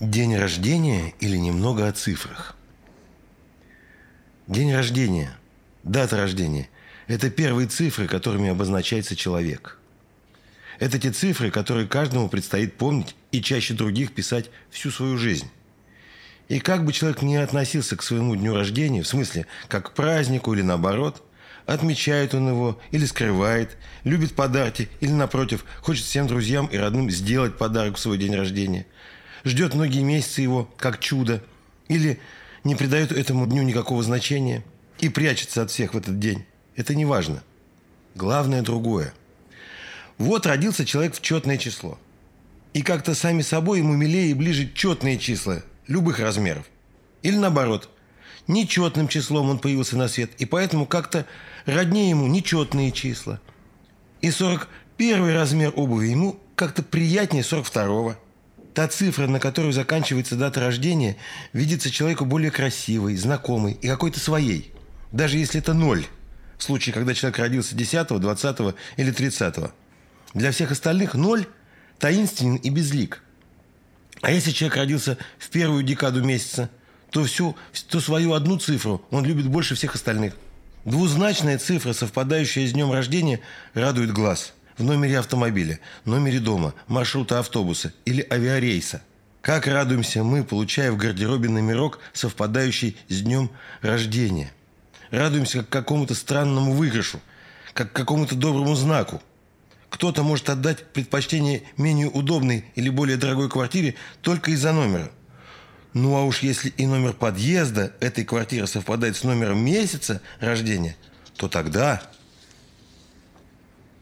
День рождения или немного о цифрах? День рождения, дата рождения – это первые цифры, которыми обозначается человек. Это те цифры, которые каждому предстоит помнить и чаще других писать всю свою жизнь. И как бы человек ни относился к своему дню рождения, в смысле, как к празднику или наоборот, отмечает он его или скрывает, любит подарки или, напротив, хочет всем друзьям и родным сделать подарок в свой день рождения – ждет многие месяцы его как чудо, или не придает этому дню никакого значения и прячется от всех в этот день. Это не важно. Главное другое. Вот родился человек в четное число. И как-то сами собой ему милее и ближе четные числа любых размеров. Или наоборот, нечетным числом он появился на свет, и поэтому как-то роднее ему нечетные числа. И 41 размер обуви ему как-то приятнее 42-го. Та цифра, на которую заканчивается дата рождения, видится человеку более красивой, знакомой и какой-то своей. Даже если это ноль, в случае, когда человек родился 10, 20 или 30. Для всех остальных ноль таинственен и безлик. А если человек родился в первую декаду месяца, то всю, то свою одну цифру он любит больше всех остальных. Двузначная цифра, совпадающая с днем рождения, радует глаз – в номере автомобиля, номере дома, маршрута автобуса или авиарейса. Как радуемся мы, получая в гардеробе номерок, совпадающий с днем рождения. Радуемся как какому-то странному выигрышу, как какому-то доброму знаку. Кто-то может отдать предпочтение менее удобной или более дорогой квартире только из-за номера. Ну а уж если и номер подъезда этой квартиры совпадает с номером месяца рождения, то тогда...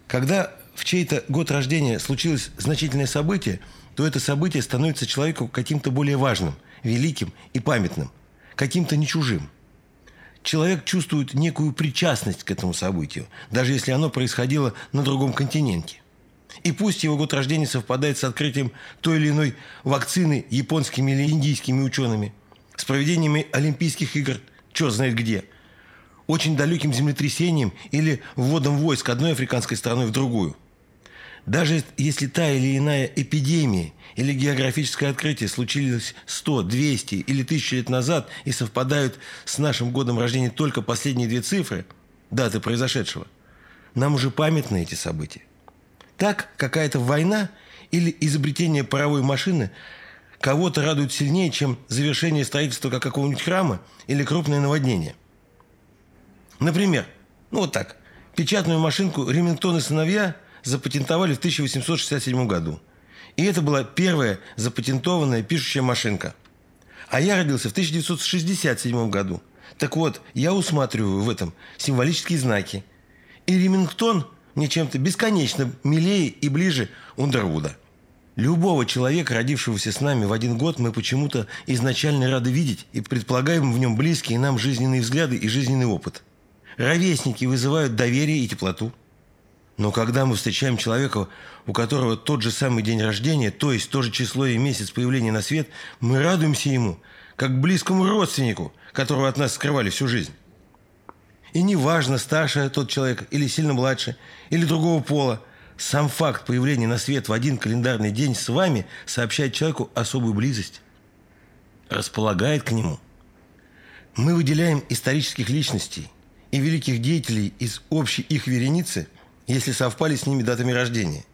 Когда в чей-то год рождения случилось значительное событие, то это событие становится человеку каким-то более важным, великим и памятным, каким-то не чужим. Человек чувствует некую причастность к этому событию, даже если оно происходило на другом континенте. И пусть его год рождения совпадает с открытием той или иной вакцины японскими или индийскими учеными, с проведениями Олимпийских игр, черт знает где, очень далеким землетрясением или вводом войск одной африканской страной в другую. Даже если та или иная эпидемия или географическое открытие случилось 100, 200 или 1000 лет назад и совпадают с нашим годом рождения только последние две цифры, даты произошедшего, нам уже памятны эти события. Так какая-то война или изобретение паровой машины кого-то радует сильнее, чем завершение строительства какого-нибудь храма или крупное наводнение. Например, ну вот так, печатную машинку «Ремингтон и сыновья» запатентовали в 1867 году. И это была первая запатентованная пишущая машинка. А я родился в 1967 году. Так вот, я усматриваю в этом символические знаки. И Ремингтон мне чем-то бесконечно милее и ближе Ундервуда. Любого человека, родившегося с нами в один год, мы почему-то изначально рады видеть и предполагаем в нем близкие нам жизненные взгляды и жизненный опыт. Ровесники вызывают доверие и теплоту. Но когда мы встречаем человека, у которого тот же самый день рождения, то есть то же число и месяц появления на свет, мы радуемся ему, как близкому родственнику, которого от нас скрывали всю жизнь. И неважно, старше тот человек или сильно младше, или другого пола, сам факт появления на свет в один календарный день с вами сообщает человеку особую близость, располагает к нему. Мы выделяем исторических личностей и великих деятелей из общей их вереницы – если совпали с ними датами рождения.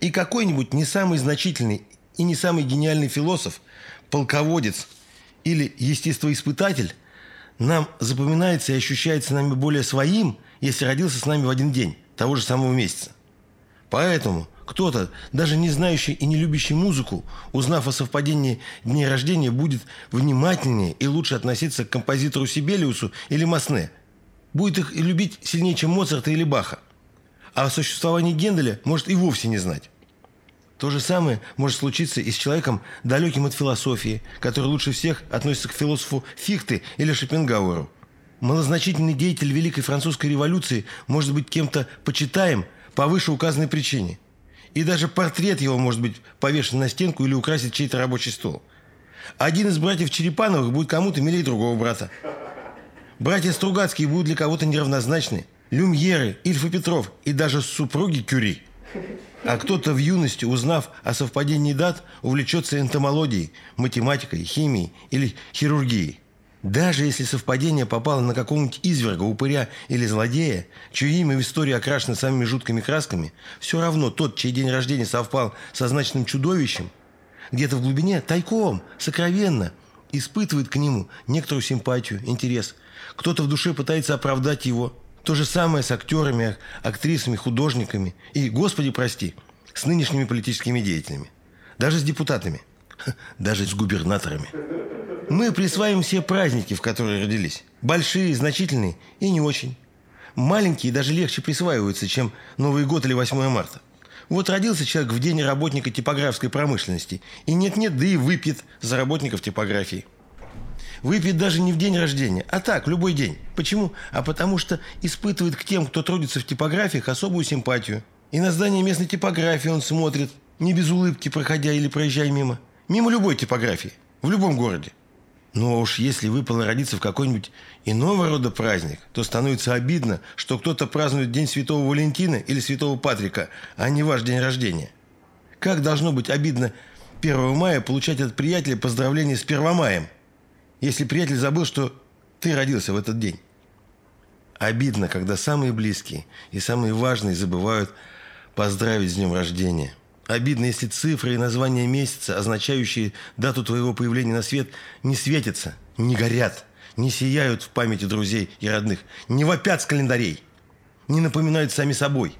И какой-нибудь не самый значительный и не самый гениальный философ, полководец или естествоиспытатель нам запоминается и ощущается нами более своим, если родился с нами в один день, того же самого месяца. Поэтому кто-то, даже не знающий и не любящий музыку, узнав о совпадении дней рождения, будет внимательнее и лучше относиться к композитору Сибелиусу или Масне. Будет их любить сильнее, чем Моцарта или Баха а о существовании Генделя может и вовсе не знать. То же самое может случиться и с человеком, далеким от философии, который лучше всех относится к философу Фихте или Шопенгауэру. Малозначительный деятель Великой Французской революции может быть кем-то почитаем по вышеуказанной причине. И даже портрет его может быть повешен на стенку или украсить чей-то рабочий стол. Один из братьев Черепановых будет кому-то милее другого брата. Братья Стругацкие будут для кого-то неравнозначны – Люмьеры, Ильф и Петров и даже супруги Кюри. А кто-то в юности, узнав о совпадении дат, увлечется энтомологией, математикой, химией или хирургией. Даже если совпадение попало на какого-нибудь изверга, упыря или злодея, чье имя в истории окрашено самыми жуткими красками, все равно тот, чей день рождения совпал со значным чудовищем, где-то в глубине, тайком, сокровенно, испытывает к нему некоторую симпатию, интерес. Кто-то в душе пытается оправдать его. То же самое с актерами, актрисами, художниками и, господи прости, с нынешними политическими деятелями. Даже с депутатами. Даже с губернаторами. Мы присваиваем все праздники, в которые родились. Большие, значительные и не очень. Маленькие даже легче присваиваются, чем Новый год или 8 марта. Вот родился человек в день работника типографской промышленности. И нет-нет, да и выпьет за работников типографии. Выпьет даже не в день рождения, а так, любой день. Почему? А потому что испытывает к тем, кто трудится в типографиях, особую симпатию. И на здание местной типографии он смотрит, не без улыбки, проходя или проезжая мимо. Мимо любой типографии, в любом городе. Но уж если выпало родиться в какой-нибудь иного рода праздник, то становится обидно, что кто-то празднует День Святого Валентина или Святого Патрика, а не ваш день рождения. Как должно быть обидно 1 мая получать от приятеля поздравление с Первомаем, если приятель забыл, что ты родился в этот день? Обидно, когда самые близкие и самые важные забывают поздравить с днем рождения. Обидно, если цифры и названия месяца, означающие дату твоего появления на свет, не светятся, не горят, не сияют в памяти друзей и родных, не вопят с календарей, не напоминают сами собой.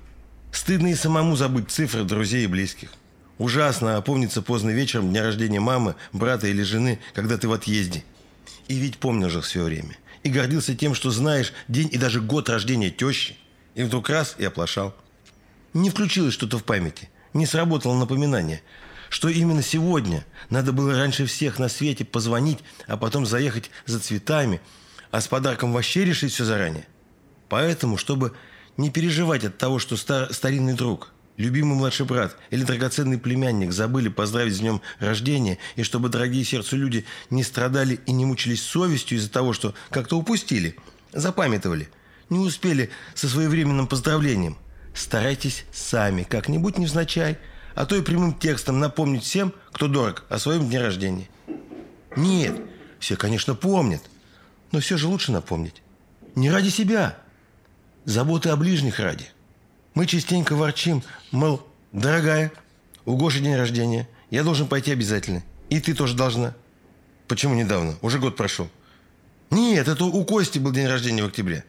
Стыдно и самому забыть цифры друзей и близких. Ужасно опомниться поздно вечером дня рождения мамы, брата или жены, когда ты в отъезде. И ведь помнил же все время. И гордился тем, что знаешь день и даже год рождения тещи. И вдруг раз и оплошал. Не включилось что-то в памяти – не сработало напоминание, что именно сегодня надо было раньше всех на свете позвонить, а потом заехать за цветами, а с подарком вообще решить все заранее. Поэтому, чтобы не переживать от того, что стар, старинный друг, любимый младший брат или драгоценный племянник забыли поздравить с днем рождения, и чтобы дорогие сердцу люди не страдали и не мучились совестью из-за того, что как-то упустили, запамятовали, не успели со своевременным поздравлением – старайтесь сами, как-нибудь невзначай, а то и прямым текстом напомнить всем, кто дорог, о своем дне рождения. Нет, все, конечно, помнят, но все же лучше напомнить. Не ради себя, заботы о ближних ради. Мы частенько ворчим, мол, дорогая, у Гоши день рождения, я должен пойти обязательно, и ты тоже должна. Почему недавно? Уже год прошел. Нет, это у Кости был день рождения в октябре.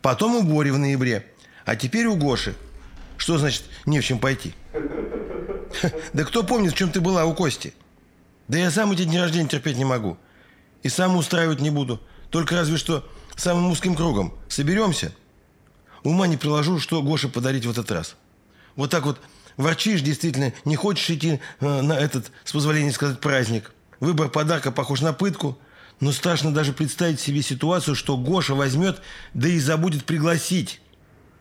Потом у Бори в ноябре. А теперь у Гоши. Что значит не в чем пойти? Да кто помнит, в чем ты была у Кости? Да я сам эти дни рождения терпеть не могу. И сам устраивать не буду. Только разве что самым узким кругом. Соберемся. Ума не приложу, что Гоше подарить в этот раз. Вот так вот ворчишь, действительно, не хочешь идти э, на этот, с позволения сказать, праздник. Выбор подарка похож на пытку. Но страшно даже представить себе ситуацию, что Гоша возьмет, да и забудет пригласить.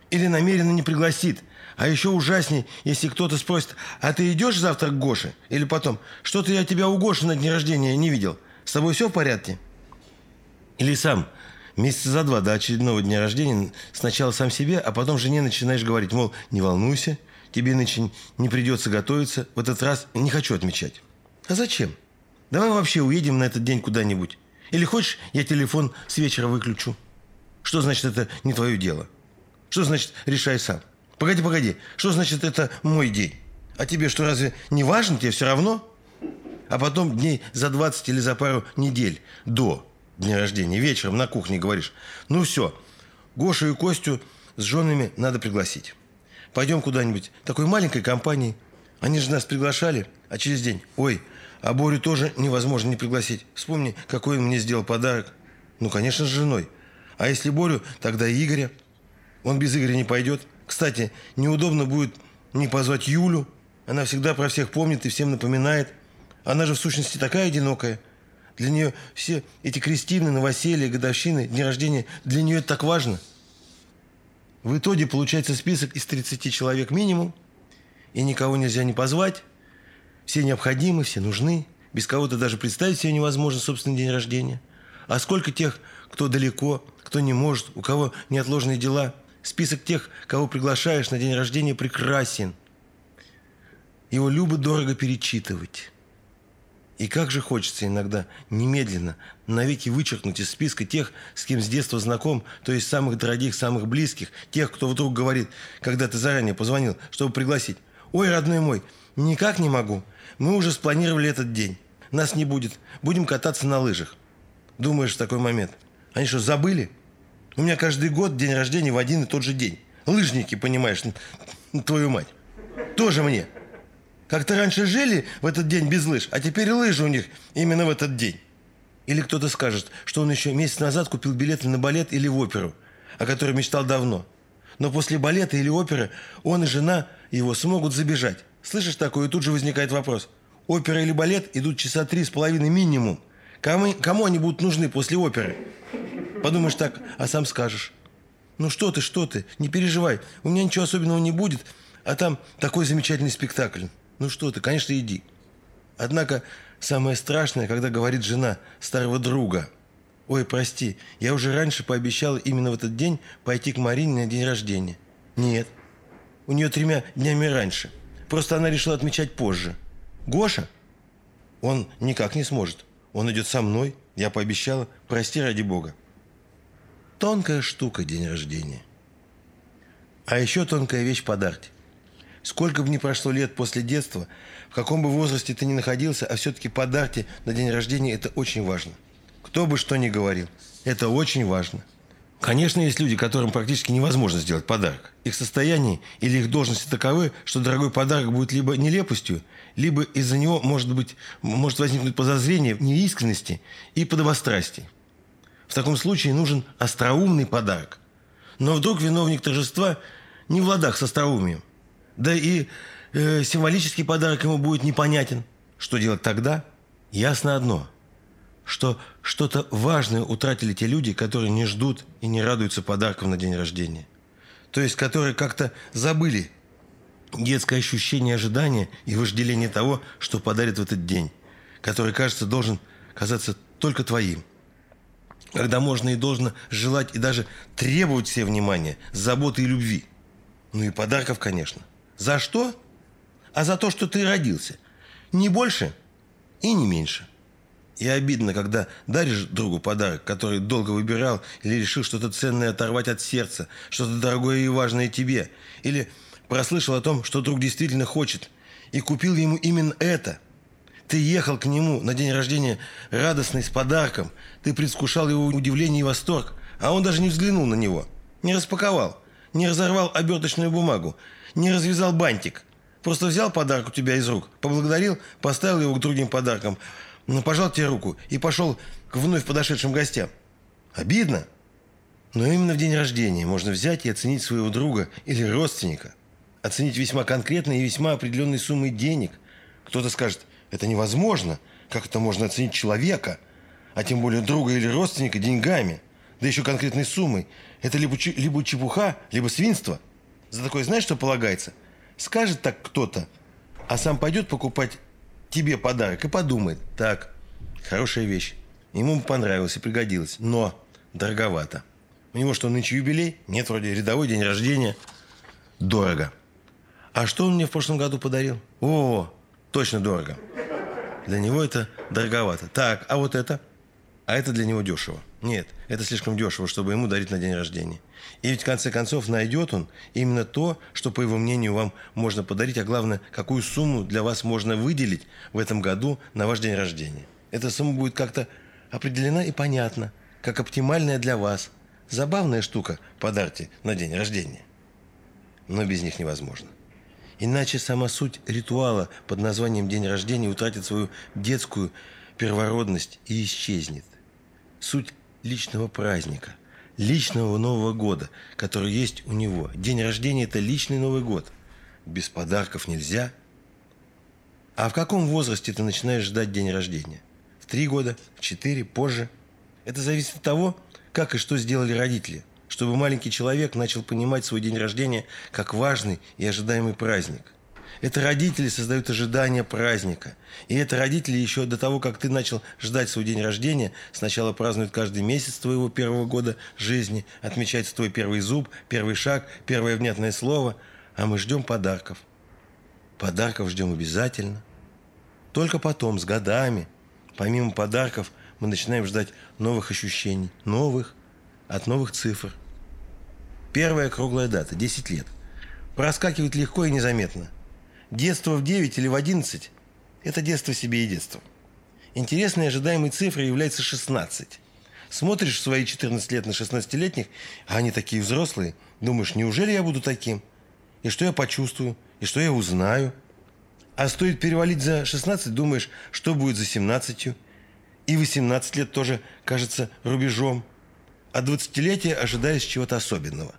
Или намеренно не пригласит. А еще ужасней, если кто-то спросит, а ты идешь завтра к Гоше? Или потом, что-то я тебя у Гоши на дне рождения не видел. С тобой все в порядке? Или сам, месяца за два до очередного дня рождения, сначала сам себе, а потом жене начинаешь говорить, мол, не волнуйся, тебе иначе не придется готовиться, в этот раз не хочу отмечать. А зачем? Давай вообще уедем на этот день куда-нибудь. Или хочешь, я телефон с вечера выключу? Что значит это не твое дело? Что значит решай сам? Погоди, погоди, что значит это мой день? А тебе что, разве не важно? Тебе все равно? А потом дней за 20 или за пару недель до дня рождения вечером на кухне говоришь, ну все, Гошу и Костю с женами надо пригласить. Пойдем куда-нибудь, такой маленькой компанией. Они же нас приглашали, а через день, ой, а Борю тоже невозможно не пригласить. Вспомни, какой он мне сделал подарок. Ну, конечно, с женой. А если Борю, тогда и Игоря. Он без Игоря не пойдет. Кстати, неудобно будет не позвать Юлю. Она всегда про всех помнит и всем напоминает. Она же в сущности такая одинокая. Для нее все эти крестины, новоселья, годовщины, дни рождения, для нее это так важно. В итоге получается список из 30 человек минимум, и никого нельзя не позвать. Все необходимы, все нужны. Без кого-то даже представить себе невозможно собственный день рождения. А сколько тех, кто далеко, кто не может, у кого неотложные дела – Список тех, кого приглашаешь на день рождения, прекрасен. его любо-дорого перечитывать. И как же хочется иногда немедленно навеки вычеркнуть из списка тех, с кем с детства знаком, то есть самых дорогих, самых близких, тех, кто вдруг говорит, когда ты заранее позвонил, чтобы пригласить. «Ой, родной мой, никак не могу. Мы уже спланировали этот день. Нас не будет. Будем кататься на лыжах». Думаешь в такой момент. Они что, забыли? У меня каждый год день рождения в один и тот же день. Лыжники, понимаешь, твою мать. Тоже мне. Как-то раньше жили в этот день без лыж, а теперь лыжи у них именно в этот день. Или кто-то скажет, что он еще месяц назад купил билеты на балет или в оперу, о которой мечтал давно. Но после балета или оперы он и жена его смогут забежать. Слышишь такое, и тут же возникает вопрос. Опера или балет идут часа три с половиной минимум. Кому, кому они будут нужны после оперы? Подумаешь так, а сам скажешь. Ну что ты, что ты, не переживай, у меня ничего особенного не будет, а там такой замечательный спектакль. Ну что ты, конечно, иди. Однако самое страшное, когда говорит жена старого друга. Ой, прости, я уже раньше пообещала именно в этот день пойти к Марине на день рождения. Нет, у нее тремя днями раньше. Просто она решила отмечать позже. Гоша? Он никак не сможет. Он идет со мной. Я пообещала. Прости ради бога. Тонкая штука день рождения. А еще тонкая вещь подарки. Сколько бы ни прошло лет после детства, в каком бы возрасте ты ни находился, а все-таки подарки на день рождения – это очень важно. Кто бы что ни говорил, это очень важно. Конечно, есть люди, которым практически невозможно сделать подарок. Их состояние или их должности таковы, что дорогой подарок будет либо нелепостью, либо из-за него может, быть, может возникнуть подозрение в неискренности и подобострастии. В таком случае нужен остроумный подарок. Но вдруг виновник торжества не в ладах с остроумием – да и э, символический подарок ему будет непонятен. Что делать тогда? Ясно одно, что что-то важное утратили те люди, которые не ждут и не радуются подаркам на день рождения. То есть, которые как-то забыли детское ощущение ожидания и вожделение того, что подарят в этот день, который, кажется, должен казаться только твоим. Когда можно и должно желать и даже требовать все внимания, заботы и любви. Ну и подарков, конечно – за что? А за то, что ты родился. Не больше и не меньше. И обидно, когда даришь другу подарок, который долго выбирал или решил что-то ценное оторвать от сердца, что-то дорогое и важное тебе, или прослышал о том, что друг действительно хочет, и купил ему именно это. Ты ехал к нему на день рождения радостный с подарком, ты предвкушал его удивление и восторг, а он даже не взглянул на него, не распаковал, не разорвал оберточную бумагу, не развязал бантик. Просто взял подарок у тебя из рук, поблагодарил, поставил его к другим подаркам, ну, пожал тебе руку и пошел к вновь подошедшим гостям. Обидно. Но именно в день рождения можно взять и оценить своего друга или родственника. Оценить весьма конкретные и весьма определенные суммы денег. Кто-то скажет, это невозможно. Как это можно оценить человека? А тем более друга или родственника деньгами. Да еще конкретной суммой. Это либо, либо чепуха, либо свинство. За такое знаешь, что полагается? Скажет так кто-то, а сам пойдет покупать тебе подарок и подумает, так, хорошая вещь, ему понравилось и пригодилось, но дороговато. У него что, нынче юбилей? Нет, вроде рядовой день рождения. Дорого. А что он мне в прошлом году подарил? О, точно дорого. Для него это дороговато. Так, а вот это? А это для него дешево. Нет, это слишком дешево, чтобы ему дарить на день рождения. И ведь в конце концов найдет он именно то, что, по его мнению, вам можно подарить, а главное, какую сумму для вас можно выделить в этом году на ваш день рождения. Эта сумма будет как-то определена и понятна, как оптимальная для вас. Забавная штука подарьте на день рождения. Но без них невозможно. Иначе сама суть ритуала под названием «День рождения» утратит свою детскую первородность и исчезнет. Суть личного праздника, личного Нового года, который есть у него. День рождения – это личный Новый год. Без подарков нельзя. А в каком возрасте ты начинаешь ждать день рождения? В три года, в четыре, позже? Это зависит от того, как и что сделали родители, чтобы маленький человек начал понимать свой день рождения как важный и ожидаемый праздник. Это родители создают ожидания праздника. И это родители еще до того, как ты начал ждать свой день рождения, сначала празднуют каждый месяц твоего первого года жизни, отмечается твой первый зуб, первый шаг, первое внятное слово, а мы ждем подарков. Подарков ждем обязательно. Только потом, с годами, помимо подарков, мы начинаем ждать новых ощущений, новых, от новых цифр. Первая круглая дата – 10 лет. Проскакивает легко и незаметно. Детство в 9 или в 11 – это детство себе и детство. Интересной ожидаемой цифрой является 16. Смотришь свои 14 лет на 16-летних, а они такие взрослые, думаешь, неужели я буду таким? И что я почувствую? И что я узнаю? А стоит перевалить за 16, думаешь, что будет за 17? И 18 лет тоже кажется рубежом. А 20-летие ожидаешь чего-то особенного.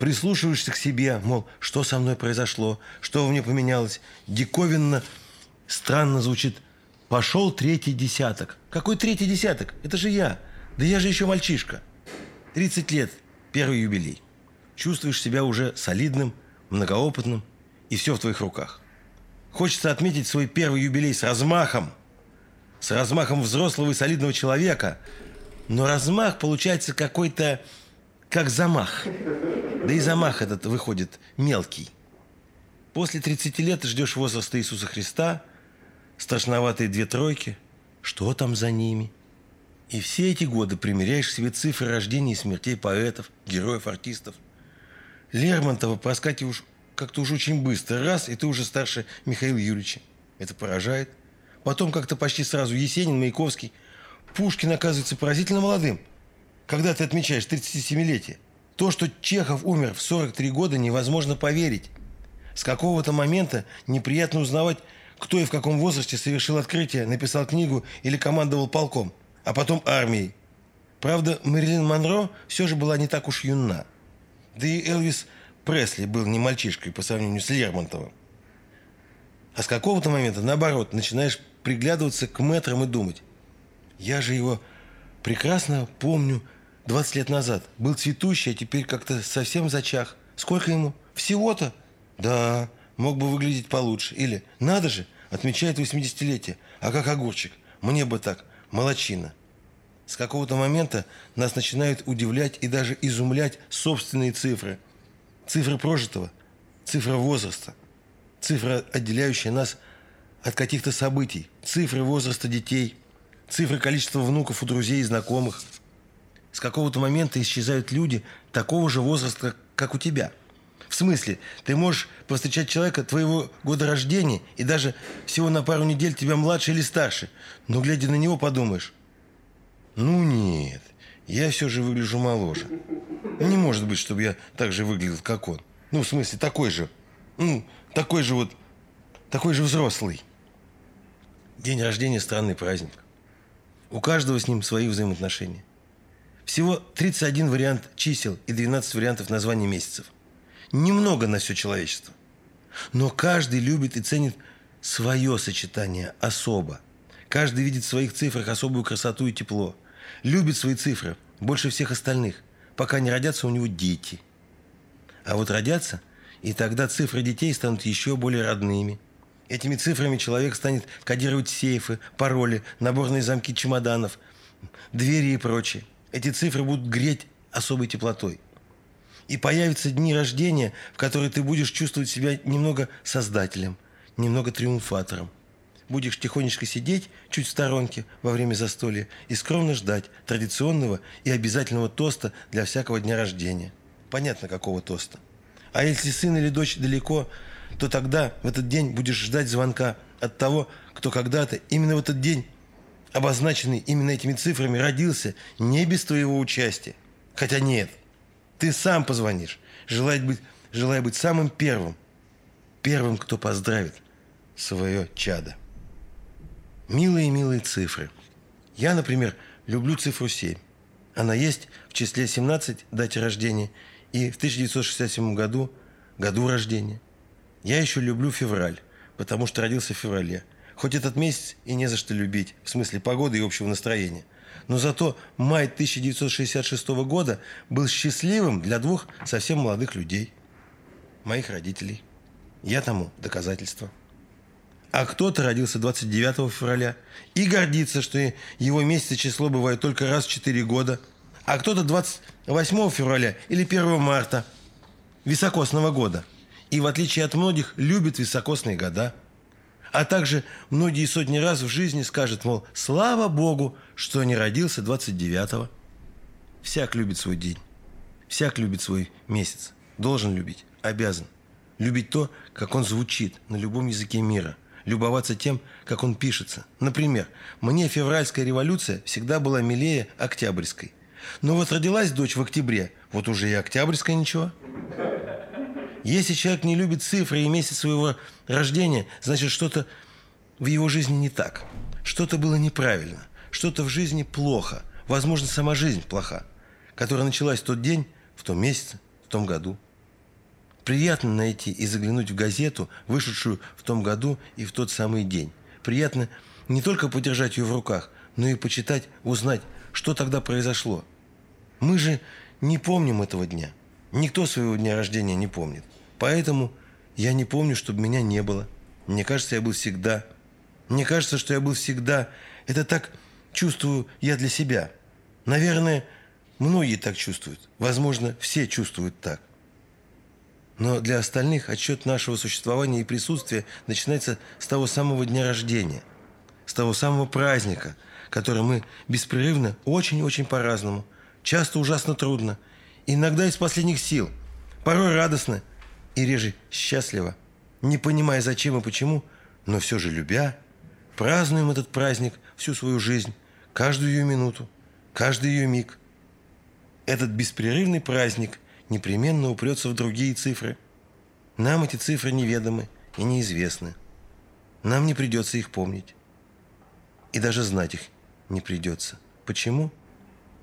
Прислушиваешься к себе, мол, что со мной произошло, что во мне поменялось. Диковинно, странно звучит «пошел третий десяток». Какой третий десяток? Это же я. Да я же еще мальчишка. 30 лет, первый юбилей. Чувствуешь себя уже солидным, многоопытным, и все в твоих руках. Хочется отметить свой первый юбилей с размахом. С размахом взрослого и солидного человека. Но размах получается какой-то как замах. Да и замах этот выходит мелкий. После 30 лет ждешь возраста Иисуса Христа, страшноватые две тройки. Что там за ними? И все эти годы примеряешь себе цифры рождения и смертей поэтов, героев, артистов. Лермонтова проскакиваешь как-то уже очень быстро. Раз, и ты уже старше Михаила Юрьевича. Это поражает. Потом как-то почти сразу Есенин, Маяковский. Пушкин оказывается поразительно молодым. Когда ты отмечаешь 37-летие. То, что Чехов умер в 43 года, невозможно поверить. С какого-то момента неприятно узнавать, кто и в каком возрасте совершил открытие, написал книгу или командовал полком, а потом армией. Правда, Мэрилин Монро все же была не так уж юна. Да и Элвис Пресли был не мальчишкой по сравнению с Лермонтовым. А с какого-то момента, наоборот, начинаешь приглядываться к метрам и думать. Я же его прекрасно помню 20 лет назад. Был цветущий, а теперь как-то совсем зачах. Сколько ему? Всего-то? Да, мог бы выглядеть получше. Или, надо же, отмечает 80-летие. А как огурчик? Мне бы так. Молодчина. С какого-то момента нас начинают удивлять и даже изумлять собственные цифры – Цифра прожитого, цифра возраста, цифра, отделяющая нас от каких-то событий, цифры возраста детей, цифры количества внуков у друзей и знакомых. С какого-то момента исчезают люди такого же возраста, как у тебя. В смысле, ты можешь повстречать человека твоего года рождения и даже всего на пару недель тебя младше или старше, но глядя на него подумаешь, ну нет, я все же выгляжу моложе. Не может быть, чтобы я так же выглядел, как он. Ну, в смысле, такой же. Ну, такой же вот, такой же взрослый. День рождения – странный праздник. У каждого с ним свои взаимоотношения. Всего 31 вариант чисел и 12 вариантов названий месяцев. Немного на все человечество. Но каждый любит и ценит свое сочетание особо. Каждый видит в своих цифрах особую красоту и тепло. Любит свои цифры больше всех остальных пока не родятся у него дети. А вот родятся, и тогда цифры детей станут еще более родными. Этими цифрами человек станет кодировать сейфы, пароли, наборные замки чемоданов, двери и прочее. Эти цифры будут греть особой теплотой. И появятся дни рождения, в которые ты будешь чувствовать себя немного создателем, немного триумфатором будешь тихонечко сидеть чуть в сторонке во время застолья и скромно ждать традиционного и обязательного тоста для всякого дня рождения. Понятно, какого тоста. А если сын или дочь далеко, то тогда в этот день будешь ждать звонка от того, кто когда-то именно в этот день, обозначенный именно этими цифрами, родился не без твоего участия. Хотя нет, ты сам позвонишь, желая быть, желая быть самым первым, первым, кто поздравит свое чадо. Милые-милые цифры. Я, например, люблю цифру 7. Она есть в числе 17 дате рождения и в 1967 году году рождения. Я еще люблю февраль, потому что родился в феврале. Хоть этот месяц и не за что любить, в смысле погоды и общего настроения. Но зато май 1966 года был счастливым для двух совсем молодых людей. Моих родителей. Я тому доказательство. А кто-то родился 29 февраля и гордится, что его месяц и число бывает только раз в 4 года. А кто-то 28 февраля или 1 марта високосного года. и, в отличие от многих, любит високосные года. А также многие сотни раз в жизни скажет, мол, слава Богу, что не родился 29-го. Всяк любит свой день. Всяк любит свой месяц. Должен любить. Обязан. Любить то, как он звучит на любом языке мира. Любоваться тем, как он пишется. Например, мне февральская революция всегда была милее октябрьской. Но вот родилась дочь в октябре, вот уже и октябрьская ничего. Если человек не любит цифры и месяц своего рождения, значит, что-то в его жизни не так. Что-то было неправильно. Что-то в жизни плохо. Возможно, сама жизнь плоха, которая началась в тот день, в том месяце, в том году. Приятно найти и заглянуть в газету, вышедшую в том году и в тот самый день. Приятно не только подержать ее в руках, но и почитать, узнать, что тогда произошло. Мы же не помним этого дня. Никто своего дня рождения не помнит. Поэтому я не помню, чтобы меня не было. Мне кажется, я был всегда. Мне кажется, что я был всегда. Это так чувствую я для себя. Наверное, многие так чувствуют. Возможно, все чувствуют так. Но для остальных отчет нашего существования и присутствия начинается с того самого дня рождения, с того самого праздника, который мы беспрерывно, очень-очень по-разному, часто ужасно трудно, иногда из последних сил, порой радостно и реже счастливо, не понимая зачем и почему, но все же любя, празднуем этот праздник всю свою жизнь, каждую ее минуту, каждый ее миг. Этот беспрерывный праздник – непременно упрется в другие цифры. Нам эти цифры неведомы и неизвестны. Нам не придется их помнить. И даже знать их не придется. Почему?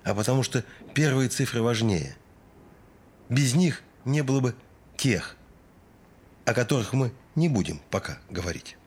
А потому что первые цифры важнее. Без них не было бы тех, о которых мы не будем пока говорить.